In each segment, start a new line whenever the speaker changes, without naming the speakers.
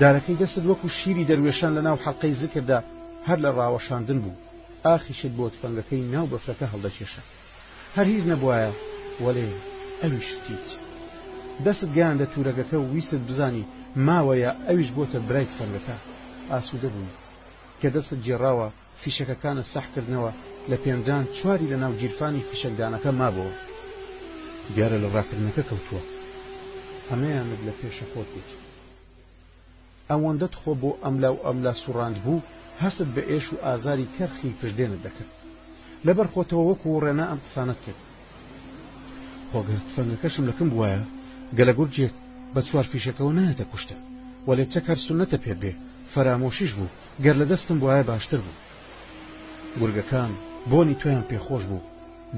دارەکەی دەستت وەکو شیری دەروێشان لەناو حەلقەی زکردا هەر لە ڕاوەشاندن بوو ئاخیشت بۆ تفەنگەکەی ناو بەفرەکە هەڵدەکێشە هەر هیچ نەبواە وەلێ ئەوی شتیت دەستت گەیاندە تورەگەکە و ویستت بزانی ماوەیە ئەویش بۆتە برای تفەنگەکە ئاسوودە بووی کە دەستت گێڕاوە فیشەکەکانت سەح کردنەوە لە پێنجان چواری لە ناو گیرفانی فیشەکدانەکە مابۆوە دیارە لە ڕاکردنەکە کەوتووە هەمەیانت لە پێشە خۆت بووت ئەوەندەت خۆ بۆ ئەملا و ئەملا سوڕاند بوو هەستت بە ئێش و ئازاری کەرخی پشدێنت دەکرد لەبەر خۆتەوە وەکو ڕێنا ئەم قسانت کرد خۆگەر تفەنگەکەشم لەکم بواە گەلە گورجێک بە چوار فیشەکەەوە نایەتە کوشتن وەلێ چەک هەر سنەتە پێ بێ فەرامۆشیش بوو گەر لە دەستم بوایە باشتر بوو. گورگەکان بۆنی تۆیان پێ خۆش بوو،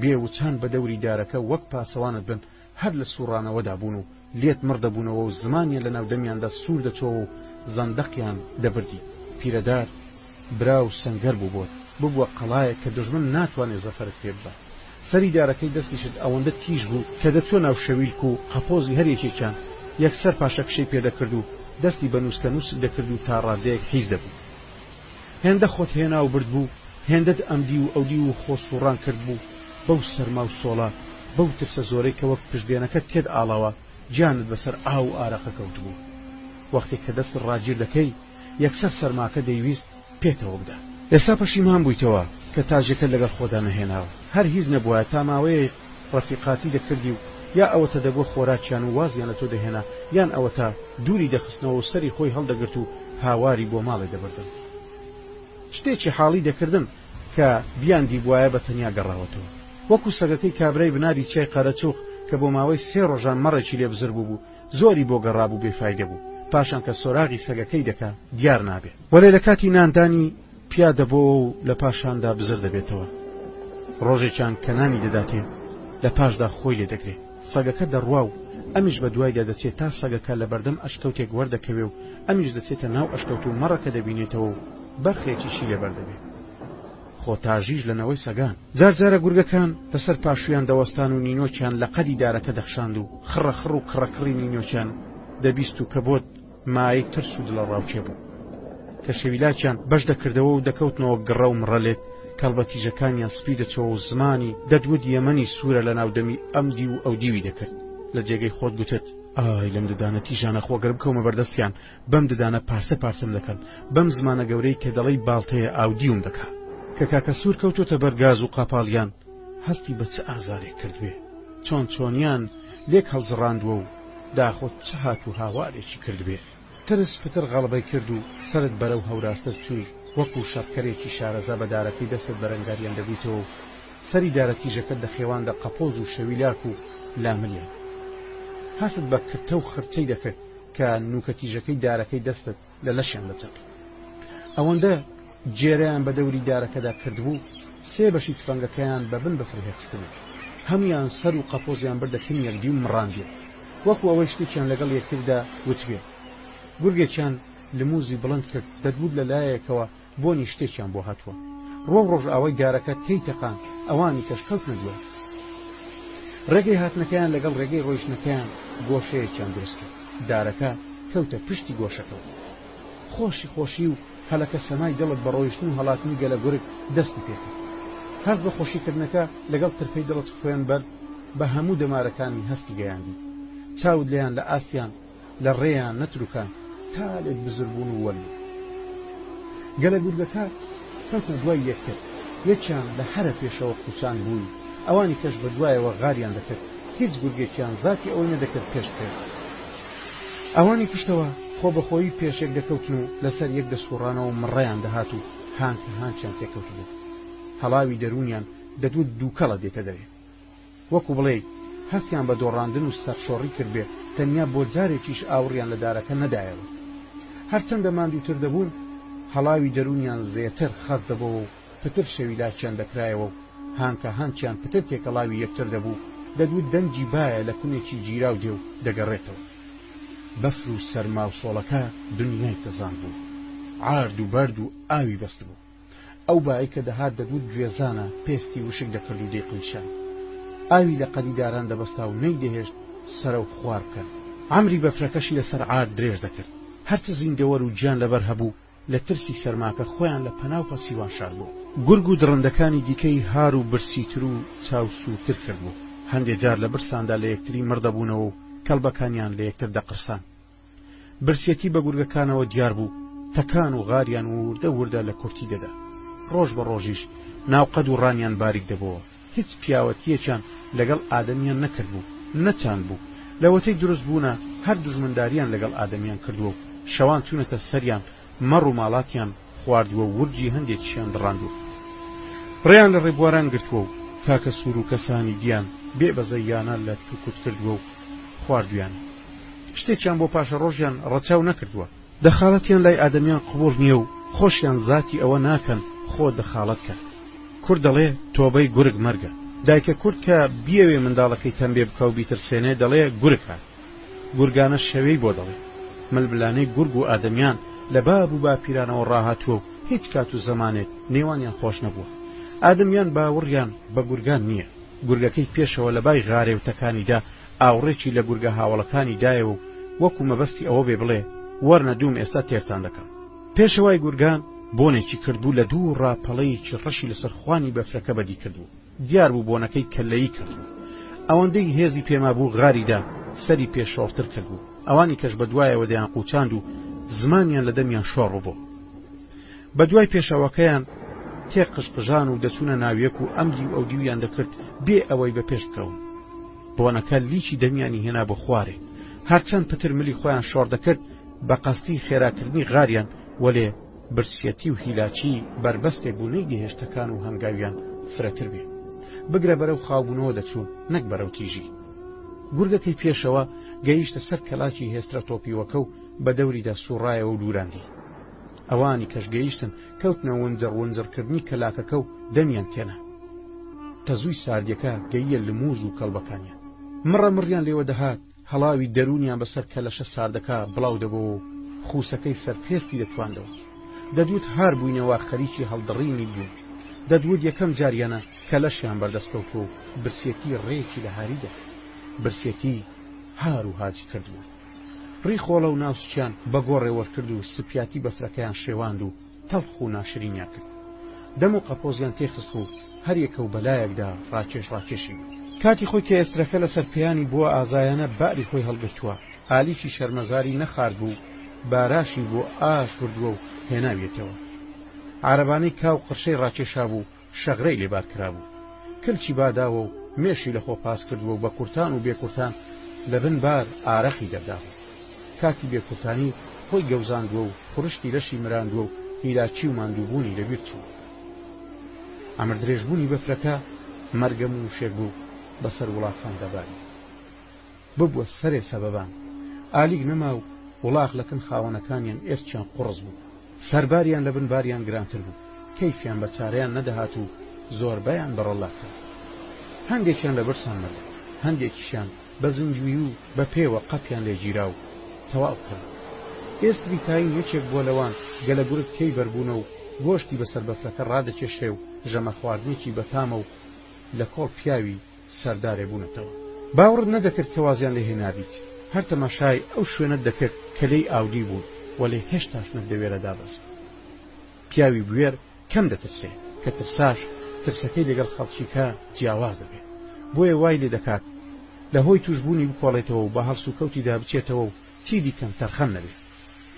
بێ وچان بە دەوری دارەکە وەک پاسەوانت بن هەر لە سووڕانەوەدا بوون و لێت مڕ دەبوونەوە و زمانیان لە ناو دەمیاندا سوور دەچۆوە و زەندەقیان دەبردی. پیرەدار برا و سەنگەر بوو بۆت، ببووە قەڵایەک کە دوژمن ناتوانێ زەفەرت پێ ببا. سەری دارەکەی دەستیشت ئەوەندە تیژ بوو کە دەچووە ناو شەویلک و قەپۆزی هەر یەکێکیان یەکسەر پاشەکشەی پێ دەکرد و دەستی بە نووسکە نووسک دەکرد و تا ڕاددەیەک حیز دەبوو هێندە خۆت هێنا و بردبوو هێندەت ئەمدی و ئەودی و خۆ سووڕان کردبوو بەو سەرما و سۆڵە بەو ترسە زۆرەی کە وەک پشتبێنەکەت تێت ئاڵاوە گیانت بەسەر ئاو و ئارەقە کەوتبوو وەختێک کە دەستت ڕاگیر دەکەی یەکسەر سەرماکە دەیویست پێتەوە بدا. ئێستا پەشیمان بوویتەوە کە تاجەکەت لەگەڵ خۆدا نەهێناوە. هەر هیچ نەبوایە تا ماوەیەیق ڕەفیقاتی دەکردی و یا ئەوەتە دەبووە خۆراکیان و وازیان لە تۆ دەهێنا یان ئەوەتا دووری دەخستنەوە و سەری خۆی هەڵدەگرت و هاواری بۆ ماڵێ دەبردن. شتێکی حاڵی دەکردن کە بیاندیبوایە بە تەنیا گەڕاوەتەوە. وەکوو سەگەکەی کابرای بناری چیای قەرەچووق کە بۆ ماوەی سێ ڕۆژان مەڕێکی لێ بزر بووبوو، زۆری بۆ گەڕابوو بێ فایدە بوو پاشان کە سۆراغی سەگەکەی دەکا دیار نابێ وەلێ لە کاتی ناندانی پیا دەبۆوە و لە پاشاندا بزر دەبێتەوە ڕۆژێکیان کە نانی دەداتێ لە پاشدا خۆی لێ دەگرێ سەگەکە دەڕوا و ئەمیش بە دوایدا دەچێت تا سەگەکە لە بەردەم ئەشکەوتێک وەردەکەوێ و ئەمیش دەچێتە ناو ئەشکەوت و مەڕەکە دەبینێتەوە و بەرخێکیشی لەبەر دەبێت خۆ تاژیش لە نەوەی سەگان. جار جارە گورگەکان لە سەر پاشوویان دەوەستان و نینۆکیان لە قەدی دارەکە دەخشاند و خڕە خڕ و کڕە کڕی نینۆکیان دەبیست و کە بۆت مایەی ترس و دڵەڕاوکێ بوو کە شەویلاکیان بەش دەکردەوە و دەکەوتنەوە گڕە و مڕە لێت کەڵبە تیژەکانیان سپی دەچۆ و زمانی دەت وت یەمەنی سوورە لە ناو دەمی ئەم دیو و ئەو دیوی دەکرد لە جێگەی خۆت گوتت ئای لەم ددانە تیژانە خۆ گەر بکەومە بەردەستیان بەم ددانە پارچە پارچەم دەکەن بەم زمانە گەورەی کە دەڵی باڵتەیە ئاودیوم دەکا کە کاکە سوور کەوتۆتە بەرگاز و قاپاڵیان هەستی بە چ ئازارێک کردبێ چۆن چۆنیان لێک هەڵزڕاندووە و داخۆ چ هات و هاوارێکی کردبێ ترس پتر غەڵبەی کرد و سرت بەرەو هەوراستر چووی وەکو شەڕکەرێکی شارەزا بە دارەکەی دەستت بەرەنگاریان دەبیتەوە و سەری دارە تیژەکەت دەخێواندە قەپۆز و شەویلاک و لاملیان هەست بە کرتە و خرچەی دەکرد کە نوکە تیژەکەی دارەکەی دەستت لە لەشیان دەچەقی ئەوەندە جێرەیان بە دەوری دارەکەدا کردبوو سێ بەشی تفەنگەکەیان بە بن بەفر هێخستبوو هەموان سەر و قەپۆزیان بردە کن یەکدی و مڕاندێ وەکو ئەوەی شتێکیان لەگەڵ یەکتردا وتبێ گورگێکیان لموزی بڵند کرد دەتگوت لە لایەکەوە بۆنی شتێکیان بۆ هاتووە ڕۆ و ڕۆژئاوای گارەکە تێی تەقان ئەوانی کەش کەوتنە دوای ڕێگەی هاتنەکەیان لەگەڵ ڕێگەی ڕۆیشتنەکەیان گۆشەیەکیان دروست کرد دارەکە کەوتە پشتی گۆشەکەەوە خۆشی خۆشی و هەلەکە سەمای دڵت بە ڕۆیشتن و هەڵاتنی گەلە گورگ دەستی پێکرد هەست بە خۆشیکردنەکە لەگەڵ ترپەی دڵت خۆێن بەر بە هەموو دەمارەکانی هەستی گەیاندی چاود لێیان لە ئاستیان لە ڕێیان نەتروکان تالێک بزر بوون و وەلوو گەلە گورگەکە کەوتنە دوای یەکتر یەکیان لە هەرە پێشەوە قوچان بووی ئەوانی کەش بە دوایەوە غاریان دەکرد هیچ گورگێکیان زاتی ئەوەی نەدەکرد پێش بکەوێت ئەوانی پشتەوە خۆ بەخۆیی پێشێک دەکەوتن و لەسەر یەک دەسوڕانەوە مڕیان دەهات و هانک هانکیان تێکەوت بوو هەڵاوی دەروونیان دەدوت دووکەڵە دێتە دەرێ وەکو بڵێی هەستیان بە دۆڕاندن و سەرشۆڕی کردبێ، تەنیا بۆ جارێکیش ئاوڕیان لە دارەکە نەدایەوە. هەرچەندە ماندووتر دەبوون، هەڵاوی دەروونیان زێتر خەست دەبۆوە و پتر شەوی لاچیان دەکرایەوە و هانکە هانکیان پتر تێکەڵاوی یەکتر دەبوو، دەدوت دەنگی بایە لە کونێکی گیراو دێ و دەگەڕێتەوە. بەفر و سەرما و سۆڵەکە دنیای تەزاند بوو، عارد و بەرد و ئاوی بەستبوو. ئەو بای کە دەهات دەبوو گوێزانە پێستی وشک دەکرد و دەیقلیشان ئاوی لە قەدی داران دەبەستا و نەیدەهێشت سەرە و خوار بکەن عەمری بەفرەکەشی لەسەر عارد درێژ دەکرد هەرچ زیندەوەر و گیان لەبەر هەبوو لە ترسی سەرماکە خۆیان لە پەنا و پەسیوان شاردبوو گورگ و دڕندەکانی دیکەی هار و برسیتر و چاو سوورتر کردبوو هەندێ جار لە برساندا لە یەکتری مڕ دەبوونەوە و کەڵبەکانیان لە یەکتر دەقرسان. برسیەتی بە گورگەکانەوە دیار بوو تەکان و غاریان ووردە ووردە لە کورتی دەدا. ڕۆژ بە ڕۆژیش ناو قەد و ڕانیان باریک دەبۆوە. هیچ پیاوەتییەکیان لەگەڵ ئادەمییان نەکرد بوو، نەچاند بوو. لەوەتەی دروست بوونە هەر دوژمندارییان لەگەڵ ئادەمییان کردووە و شەوان چوونەتە سەریان، مەڕ و ماڵاتیان خواردووە و ورگی هەندێکیشیان دڕاندووە ڕێیان لە ڕێبواران گرتووە و کاکە سوور و کەسانی دیان بێ بەزەییانە لەت و کوت کردووە و خواردوویانە شتێکیان بۆ پاشەڕۆژیان ڕەچاو نەکردووە. دەخاڵەتیان لای ئادەمیان قبووڵ نییە و خۆشیان زاتی ئەوە ناکەن خۆ دەخاڵەت کەن. کورد دەڵێ تۆبەی گورگ مەرگە. دایکە کورد کە بیەوێ منداڵەکەی تەمبێ بکا و بیترسێنێ دەڵێ گورگ هات. گورگانە شەوێی بۆ دەڵێن. ململانێی گورگ و ئادەمیان لە باب و باپیرانەوە ڕاهاتووە و هیچ کات و زەمانێک نێوانیان خۆش نەبووە. ئادەمیان باوڕیان بە گورگان نییە. گورگەکەی پێشەوە لە بای غارێ و تەکانیدا ئاوڕێکی لە گورگە هاوەڵەکانی دایەوە و وەکوو مەبەستی ئەوە بێ بڵێ، وەرنە دووم ئێستا تێرتان دەکەم. پێشەوای گورگان بۆنێکی کردبوو لە دوو ڕا پەڵەیەکی ڕەشی لەسەر خوانی بەفرەکە بەدی کردبوو. دیار بوو بۆنەکەی کەللەیی کردبوو. ئەوەندەی هێزی پێمابوو غاری دا، سەری پێ شۆڕتر کردبوو. ئەوانی کەش بە دوایەوە دەیان قوچاند و زمانیان لە دەمیان شۆڕ ببۆ. بە دوای پێشەوەکەیان تێ قژقژان و دەچوونە ناویەک و ئەم دیو ئەو دیویان دەکرد بێ ئەوەی بە پێش بکەون. بۆنەکە لیکی دەمیانی هێنا بۆ خوارێ. هەرچەند پتر ملی خۆیان شۆڕ دەکرد بە قەستی خێراکردنی غاریان وەلێ، برسیەتی و هیلاکی بەربەستێک بوو لێی نەهێشتەکان و هەنگاویان فرەتر بێ بگرە بەرەو خاوبوونەوە دەچوون نەک بەرەو تیژی. گورگەکەی پێشەوە گەیشتە سەر کەلاکی هێسترە تۆپیوەکە و بە دەوریدا سوڕایەوە و لوراندی. ئەوانی کەش گەیشتن کەوتنە ونجڕ ونجڕ کردنی کەلاکەکە و دەمیان تێنا. تەزووی ساردیەکە گەییە لموز و کەڵبەکانیان. مڕە مڕیان لێوە دەهات. هەڵاوی دەروونیان بەسەر کەلەشە ساردەکە بڵاو دەبۆوە و خووسەکەی سەر پێستی دەتواندەوە. دەدوت هار بووینە وا خەریکی هەڵدڕینی بووین. دەدوت یەکەم جاریانە کەلەشیان بەردەست کەوتووە و برسێتی ڕێیەکی لە هاری دا. برسێتی هار و هاج کردبوو. ڕیخۆڵە و ناوسکیان بە گۆڕێ وەرکرد و سپیاتی بەفرەکەیان شێواند و تەڵخ و ناشرینیان کرد دەم و قەپۆزیان تێخست و هەر یەکە و بەلایەکدا ڕاکێش ڕاکێشی بوو. کاتی خۆی کە ئێسترەکە لەسەر پێیانی بووە ئازایانە باری خۆی هەڵگرتووە ئالیکی شەرمەزاری نەخاردبوو و باراشی بۆ ئاش بردووە و هێناویەتەوە عارەبانەی کا و قرشەی ڕاکێشابوو شەغرەی لێ بار کرابوو، کلکی باداوە و مێشی لە خۆ پاس کردووە و بە کورتان و بێ کورتان لە بن بار ئارەقی دەردابوو. کاتی بێ کورتانی خۆی گەوزاندووە و خورشتی لەشی مراندووە و هیلاکی و ماندووبوونی لە بیر چووە. ئەمر درێژبوونی بەفرەکە مەرگە مووشێک بوو بە سەر وڵاتان دەباری. ببوە سەرێ سەبەبان ئالیک نەما و وڵاخ لە کن خاوەنەکانیان ئێسکیان قوڕس بوو سەرباریان لە بن باریان گرانتر بوو کەیفیان بە چارەیان نەدەهات و زۆربەیان بەڕەڵلا کرد هەندێکیان لە برسان مرد هەندێکیشیان بە زنجوی و بە پێوە قەپیان لێ گیرا و تەواو کرد ئێست بیتاین یەکێک بووە لەوان گەلە گورگ تێی بەربوونە و گۆشتی بەسەر بەفرەکە ڕادەکێشێ و ژەمە خواردنێکی بەتامە و لە کۆڵ پیاوی سەردارێ بوونەتەوە باوڕت نەدەکرد کە وازیان لێ هێنابیت هەر تەماشای ئەو شوێنەت دەکرد کە لێی ئاودیو بوون وەلێ هێشتاش نەت دەوێرا دابەزی پیاوی بوێر کەم دەترسێ کە ترساش ترسەکەی لەگەڵ خەڵکیکە جیاواز دەبێ بۆیە وای لێ دەکات لە هۆی توشبوونی بکۆڵێتەوە و بە هەڵسوکەوتیدا بچێتەوە و چی دیکەم تەرخەن نەبێ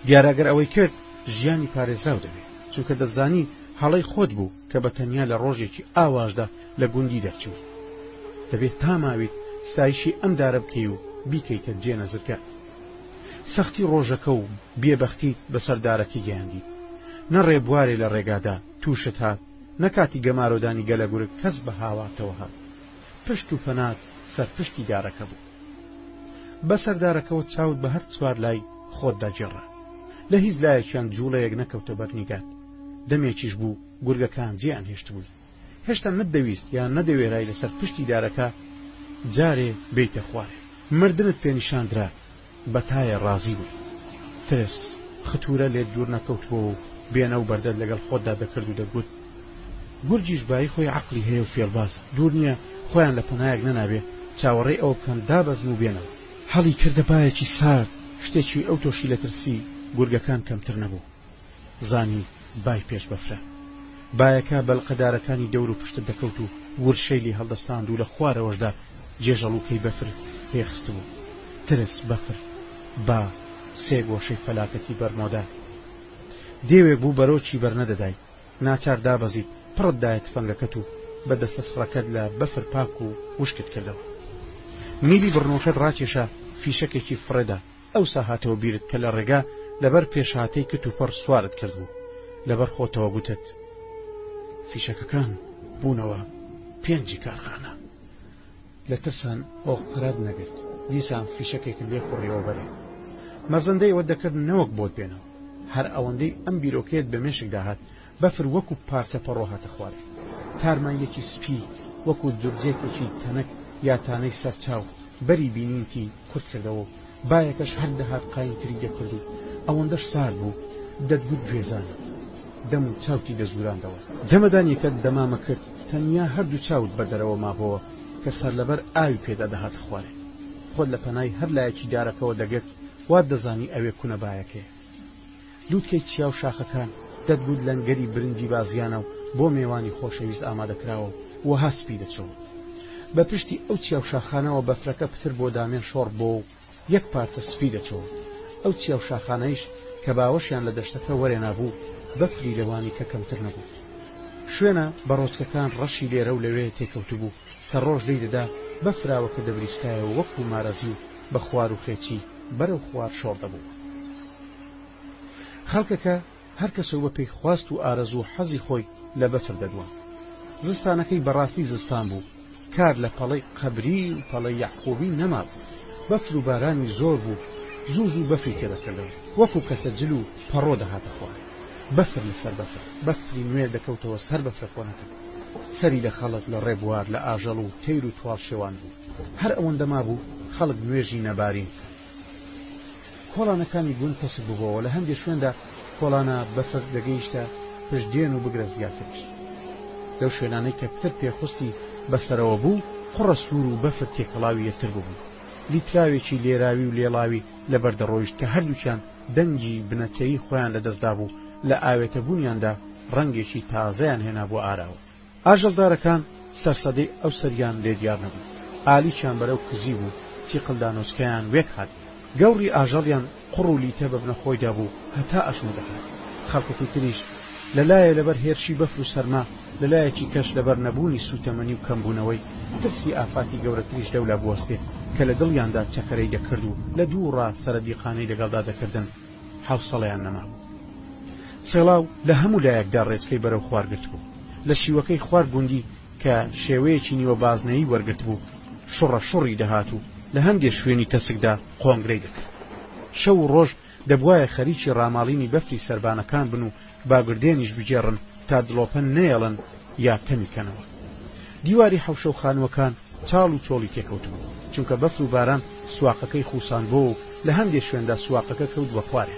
دیارە گەر ئەوەی کرد ژیانی پارێزراو دەبێ چونکە دەتزانی هەڵەی خۆت بوو کە بە تەنیا لە ڕۆژێکی ئاواشدا لە گوندی دەرچوو دەبێت تا ماویت ستایشی ئەم دارە بکەی و بیکەیتە جێ نەزرکە سەختی ڕۆژەکە و بێبەختی بەسەر دارەکەی گەیاندی نە ڕێبوارێ لە ڕێگادا تووشت هات نە کاتی گەمارۆدانی گەلەگورک کەس بە هاوارتەوە هات پشت و پەنات سەر پشتی دارەکە بوو بە سەردارەکەوە چاوت بە هەر چوار لای خۆتدا گێڕا لە هیچ لایەکیان جوڵەیەک نەکەوتە بەر نیگات دەمێکیش بوو گورگەکان جێیان هێشتبووی هێشتا نەدەویست یان نەدەوێرای لەسەر پشتی دارەکە جارێ بیتە خوارێ مردنت پێنیشاندرا بەتایە ڕازی بووی ترس ختورە لێت دوور نەکەوتبوو و بێنە و بەردەت لەگەڵ خۆتدا دەکرد و دەگوت گورگیش بایی خۆی عەقڵی هەیە و فێڵبازە، دوور نییە خۆیان لە پەنایەک نەنابێ چاوەڕێی ئەوە بکەن دابەزن و بێنەوە. هەڵی کردە بایەکی سارد، شتێکی ئەوتۆشی لە ترسی گورگەکان کەمتر نەبوو. زانی بای پێش بەفرە. بایەکە بەلقەدارەکانی دەور و پشتت دەکەوت و ورشەی لێ هەڵدەستاند و لە خوارەوەشدا جێژەڵووکەی بەفر پێ خستبوو. ترس، بەفر، با، سێ گۆشەی فەلاکەتی بەرمۆدا. دێوێک بوو بەرۆکی بەرنەدەدای. ناچار دابەزیت پڕت دایە تفەنگەکەت و بە دەستە سڕەکەت لە بەفر پاک و وشکت کردەوە میلی بڕنۆکەت ڕاکێشا فیشەکێکی فڕێدا ئەوسا هاتەوە بیرت کە لە ڕێگا لەبەر پێشهاتەی کت و پڕ سوارت کردبوو لەبەر خۆتەوە گوتت فیشەکەکان بوونەوە پێنجی کارخانە. لە ترسان ئۆقرەت نەگرت دیسان فیشەکێکت لێ خوڕیەوە بەرێ مەرزندەی وەت دەکرد نەوەک بۆت بێنەوە هەر ئەوەندەی ئەم بیرۆکەیەت بە مێشک داهات بەفر وەکو پارچە پەڕۆ هاتە خوارێ تارماییەکی سپی وەکو جورجێکێکی تەنک یا تانەی سەر چاو بەری بینینتی کورت کردەوە و بایەکەش هەر دەهات قای تری دەکرد و ئەوەندەش سارد بوو دەتگوت گوێزانە دەم و چاوتی دەزوراندەوە جەمەدانیەکەت دەمامە کرد تەنیا هەردوو چاوت بە دەرەوە مابەوە کە سەرلەبەر ئاوی پێدا دەهاتە خوارێ خۆت لە پەنای هەر لایەکی دارەکەوە دەگرت وات دەزانی ئەوێ کونە بایەکەیە لووتکەی چیا و شاخەکان دەتگوت لەنگەری برنجی بازیانە و بۆ مێوانی خۆشەویست ئامادە کراوە و وەها سپی دەچۆڵ. بە پشتی ئەو چیا و شاخانەوە بەفرەکە پتر بۆ دامێن شۆڕ بۆ و یەک پارچە سپی دەچۆڵ. ئەو چیا و شاخانەیش کە باوەشیان لە دەشتەکە وەرێنابوو، بەفری لەوانی کە کەمتر نەبوو. شوێنە بەڕۆچکەکان ڕەشی لێرە و لەوێ تێکەوتبوو کە ڕۆژ لێی دەدا، بەفراوەکە دەبریسکایەوە وەکوو مارەزی و بە خوار و خێچی بەرەو خوار شۆڕ دەبوو. خەڵکەکە هەر کەسە و بە پێی خواست و ئارەزوو و حەزی خۆی لە بەفر دەدوا. زستانەکەی بەڕاستی زستان بوو، کار لە پەڵەی قەبری و پەڵەی یەعقووبی نەمابوو. بەفر و بارانی زۆر بوو، زوو زوو بەفری تێ دەکردەوە. وەکوو کەتە جل و پەڕۆ دەهاتە خوار. بەفر لە سەر بەفر، بەفری نوێ دەکەوتەوە سەر بەفرە کۆنەکە. سەری لە خەڵک، لە ڕێبوار، لە ئاژەڵ و تەیر و تواڵ شێوان بوو. هەر ئەوەندە مابوو خەڵک نوێژی نەبارین بکەن. کۆڵانەکانی گوند تەسک ببۆوە لە هەندێ شوێندا کۆڵانە بەفر دەگەیشتە پشت دێن و بگرە زیاتریش لەو شوێنانەی کە پتر پێخستی بەسەرەوە بوو قڕە سوور و بەفر تێکەڵاوی یەکتر ببوو لیتراوێکی لێراوی و لێڵاوی لەبەر دەڕۆیشت کە هەردووکیان دەنگی بنەچەیی خۆیان لەدەستدا بوو لە ئاوێتەبوونیاندا ڕەنگێکی تازەیان هێنا بۆ ئاراوە ئاژەڵدارەکان سەرسەدەی ئەو سەریان لێ دیار نەبوو، ئالیکیان بەرەو کزی بوو، تیقل دانۆسکەیان وێک هات، گەوڕی ئاژەڵیان قڕ و لیتە بە بنە خۆیدا بوو هەتا ئەژنۆ دەهات. خەڵکەکەی تریش لە لایێ لەبەر هێرشی بەفر و سەرما، لە لایەکی کەش لەبەر نەبوونی سووتەمەنی و کەمبوونەوەی، ترسی ئافاتی گەورەتریش لەولا بوەستێ کە لە دڵیاندا چەکەرەی دەکرد و لە دوورا سەرەدیقانەی لەگەڵدا دەکردن. حەوسەڵەیان نەمابوو. سێڵاو لە هەموو لایەکدا ڕێچکەی بەرەو خوار گرتبوو. لە شیوەکەی خوار گوندی کە شێوەیەکی نیوە بازنەیی وەرگرتبوو، شڕە شڕی دەهات و لە هەندێ شوێنی تەسکدا قۆنگرەی دەکرد. شەو و ڕۆژ دەبوایە خەریکی ڕاماڵینی بەفری سەربانەکان بن و با گردێنیش بگێڕن تا دڵۆپە نەیەڵن یا کەمی کەنەوە دیواری حەوشە و خانووەکان چاڵ و چۆڵی تێکەوتبوو چونکە بەفر و باران سواقەکەی خوسان بۆ و لە هەندێک شوێندا سواقەکە کەوت بە خوارێ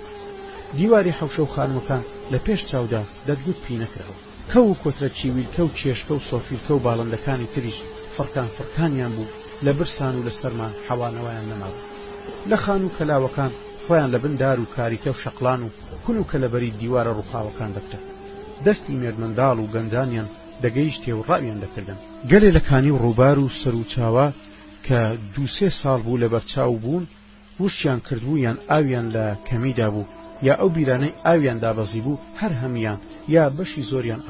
دیواری حەوشە و خانووەکان لە پێش چاودا دەتگوت پینەکراوە کە و کۆترە چیویلکە و چێشکە و سۆفیلکە و باڵندەکانی تریش فڕکان فڕکانیان بوو لە برسان و لە سەرما حەوانەوەیان نەمابوو لە خان و کەلاوەکان خۆیان لە بن دار و کاریتە و شەقلان و کول و کەلەبەری دیوارە ڕووخاوەکان دەکرا، دەستی مێردمنداڵ و گەنجانیان دەگەیشتێ و ڕاویان دەکردن. گەلێ لە کانی و ڕووبار و سەر و چاوە کە دوو سێ ساڵ بوو لەبەر چاو بوون، وشکیان کردبوو یان ئاویان لە کەمی دابوو، یا ئەو بیرانەی ئاویان دابەزیبوو هەر هەمیان یا بەشی زۆریان ئاوەڕۆ بوون.